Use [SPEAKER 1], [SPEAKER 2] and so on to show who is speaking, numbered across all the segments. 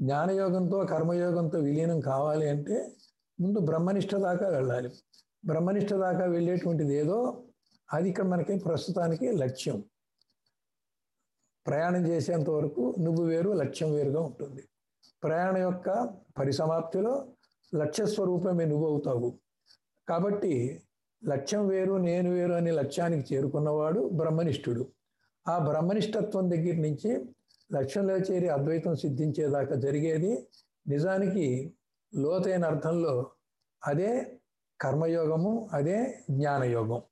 [SPEAKER 1] జ్ఞానయోగంతో కర్మయోగంతో విలీనం కావాలి అంటే ముందు బ్రహ్మనిష్ట దాకా వెళ్ళాలి. బ్రహ్మనిష్ట దాకా వెళ్ళేటువంటిది ఏదో అది ఇక్కడ మనకి ప్రస్తుతానికి లక్ష్యం. ప్రయాణం చేసేంత వరకు నువ్వు వేరు లక్ష్యం వేరుగా ఉంటుంది. ప్రయాణం యొక్క పరిసమాప్తిలో లక్ష్య స్వరూపమే నువ్వు అవుతావు. కాబట్టి లక్ష్యం వేరు నేను వేరు అనే లక్ష్యానికి చేరుకున్నవాడు బ్రహ్మనిష్ఠుడు. ఆ బ్రహ్మనిష్టత్వం దగ్గర నుంచి లక్ష్యంలో చేరి అద్వైతం సిద్ధించేదాకా జరిగేది నిజానికి లోతైన అర్థంలో అదే కర్మయోగము అదే జ్ఞానయోగం.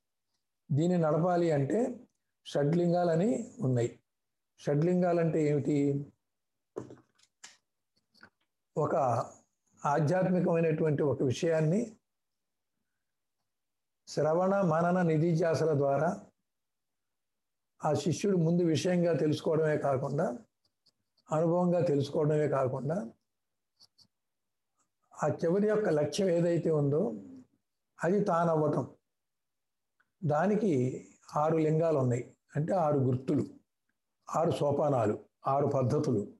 [SPEAKER 1] దీన్ని నడపాలి అంటే షడ్లింగాలని ఉన్నాయి. షడ్లింగాలంటే ఏమిటి? ఒక ఆధ్యాత్మికమైనటువంటి ఒక విషయాన్ని శ్రవణ మనన నిధిధ్యాసల ద్వారా ఆ శిష్యుడు ముందు విషయంగా తెలుసుకోవడమే కాకుండా అనుభవంగా తెలుసుకోవడమే కాకుండా ఆ చివరి యొక్క లక్ష్యం ఏదైతే ఉందో అది తానవ్వటం. దానికి ఆరు లింగాలు ఉన్నాయి. అంటే ఆరు గుర్తులు ఆరు సోపానాలు ఆరు పద్ధతులు.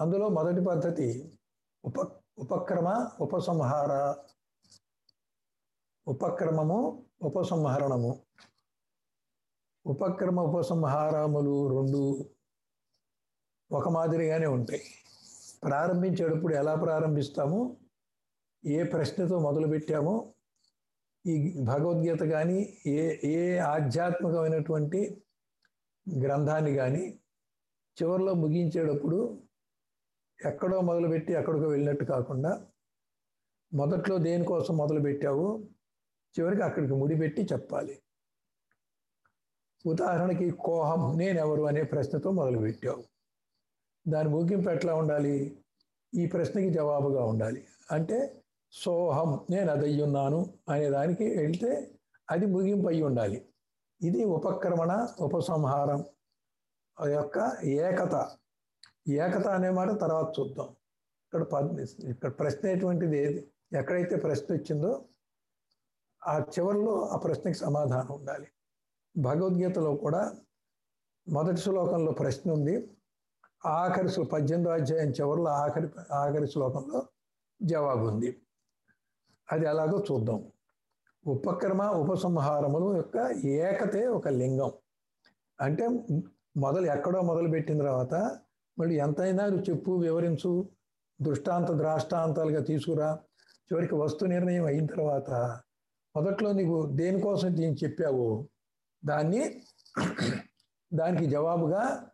[SPEAKER 1] అందులో మొదటి పద్ధతి ఉప ఉపక్రమ ఉపసంహార. ఉపక్రమము ఉపసంహరణము. ఉపక్రమ ఉపసంహారములు రెండు ఒక మాదిరిగానే ఉంటాయి. ప్రారంభించేటప్పుడు ఎలా ప్రారంభిస్తామో? ఏ ప్రశ్నతో మొదలుపెట్టామో? ఈ భగవద్గీత కానీ ఏ ఏ ఆధ్యాత్మికమైనటువంటి గ్రంథాన్ని కానీ చివరిలో ముగించేటప్పుడు ఎక్కడో మొదలుపెట్టి ఎక్కడికో వెళ్ళినట్టు కాకుండా మొదట్లో దేనికోసం మొదలుపెట్టావు? చివరికి అక్కడికి ముడిపెట్టి చెప్పాలి. ఉదాహరణకి కోహం నేనెవరు అనే ప్రశ్నతో మొదలుపెట్టావు. దాని ముగింపు ఎట్లా ఉండాలి? ఈ ప్రశ్నకి జవాబుగా ఉండాలి. అంటే సోహం నేను అదయ్యున్నాను అనే దానికి వెళ్తే అది ముగింపు అయి ఉండాలి. ఇది ఉపక్రమణ ఉపసంహారం యొక్క ఏకత. ఏకత అనే మాట తర్వాత చూద్దాం. ఇక్కడ ఇక్కడ ప్రశ్న ఎటువంటిది? ఏది ఎక్కడైతే ప్రశ్న వచ్చిందో ఆ చివరిలో ఆ ప్రశ్నకి సమాధానం ఉండాలి. భగవద్గీతలో కూడా మొదటి శ్లోకంలో ప్రశ్న ఉంది. ఆఖరి పద్దెనిమిదో అధ్యాయం చివరిలో ఆఖరి ఆఖరి శ్లోకంలో జవాబు ఉంది. అది ఎలాగో చూద్దాం. ఉపక్రమ ఉపసంహారములు యొక్క ఏకతే ఒక లింగం. అంటే మొదలు ఎక్కడో మొదలు పెట్టిన తర్వాత మళ్ళీ ఎంతైనా చెప్పు వివరించు దృష్టాంత ద్రాష్టాంతాలుగా తీసుకురా. చివరికి వస్తు నిర్ణయం అయిన తర్వాత మొదట్లో నీకు దేనికోసం దీన్ని చెప్పావు దాన్ని దానికి జవాబుగా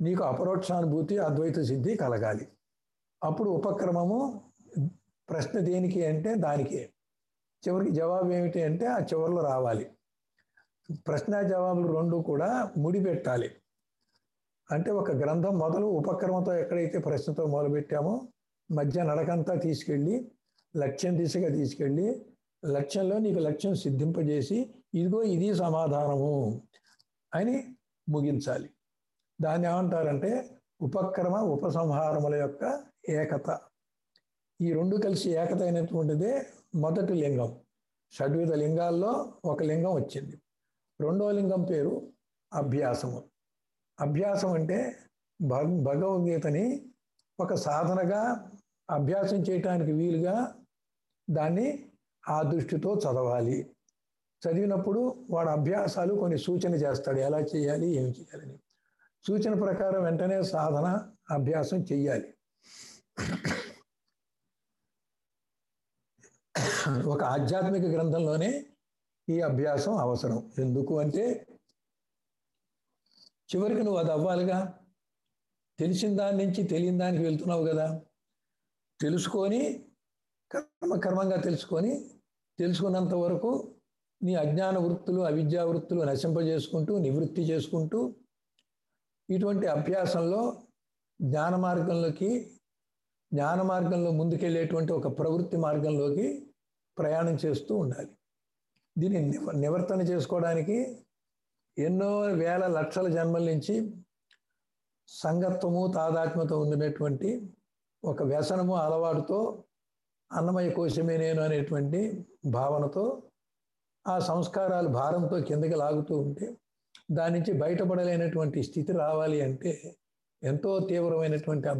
[SPEAKER 1] నీకు అపరోక్షానుభూతి అద్వైత సిద్ధి కలగాలి. అప్పుడు ఉపక్రమము ప్రశ్న దేనికి అంటే దానికే. చివరికి జవాబు ఏమిటి అంటే ఆ చివరిలో రావాలి. ప్రశ్న జవాబులు రెండు కూడా ముడిపెట్టాలి. అంటే ఒక గ్రంథం మొదలు ఉపక్రమంతో ఎక్కడైతే ప్రశ్నతో మొదలుపెట్టామో మధ్య నడకంతా తీసుకెళ్ళి లక్ష్యం దిశగా తీసుకెళ్ళి లక్ష్యంలో నీకు లక్ష్యం సిద్ధింపజేసి ఇదిగో ఇది సమాధానము అని ముగించాలి. దాన్ని ఏమంటారంటే ఉపక్రమ ఉపసంహారముల యొక్క ఏకత. ఈ రెండు కలిసి ఏకత అయినటువంటిదే మొదటి లింగం. షడ్విధ లింగాల్లో ఒక లింగం వచ్చింది. రెండో లింగం పేరు అభ్యాసము. అభ్యాసం అంటే భగ భగవద్గీతని ఒక సాధనగా అభ్యాసం చేయటానికి వీలుగా దాన్ని ఆ దృష్టితో చదవాలి. చదివినప్పుడు వాడు అభ్యాసాలు కొన్ని సూచన చేస్తాడు. ఎలా చేయాలి? ఏం చేయాలని. సూచన ప్రకారం వెంటనే సాధన అభ్యాసం చెయ్యాలి. ఒక ఆధ్యాత్మిక గ్రంథంలోనే ఈ అభ్యాసం అవసరం. ఎందుకు అంటే చివరికి నువ్వు అది అవ్వాలిగా. తెలిసిన దాని నుంచి తెలియని దానికి వెళ్తున్నావు కదా. తెలుసుకొని కర్మ కర్మంగా తెలుసుకొని తెలుసుకున్నంత వరకు నీ అజ్ఞాన వృత్తులు అవిద్యా వృత్తులు నశింపజేసుకుంటూ నివృత్తి చేసుకుంటూ ఇటువంటి అభ్యాసంలో జ్ఞాన మార్గంలోకి జ్ఞాన మార్గంలో ముందుకెళ్ళేటువంటి ఒక ప్రవృత్తి మార్గంలోకి ప్రయాణం చేస్తూ ఉండాలి. దీన్ని నివర్తన చేసుకోవడానికి ఎన్నో వేల లక్షల జన్మల నుంచి సంగత్వము తాదాత్మ్యత ఉండేటువంటి ఒక వ్యసనము అలవాటుతో అన్నమయ కోశమే నేను అనేటువంటి భావనతో ఆ సంస్కారాలు భారంతో కిందకి లాగుతూ ఉంటే దాని నుంచి బయటపడలేనటువంటి స్థితి రావాలి అంటే ఎంతో తీవ్రమైనటువంటి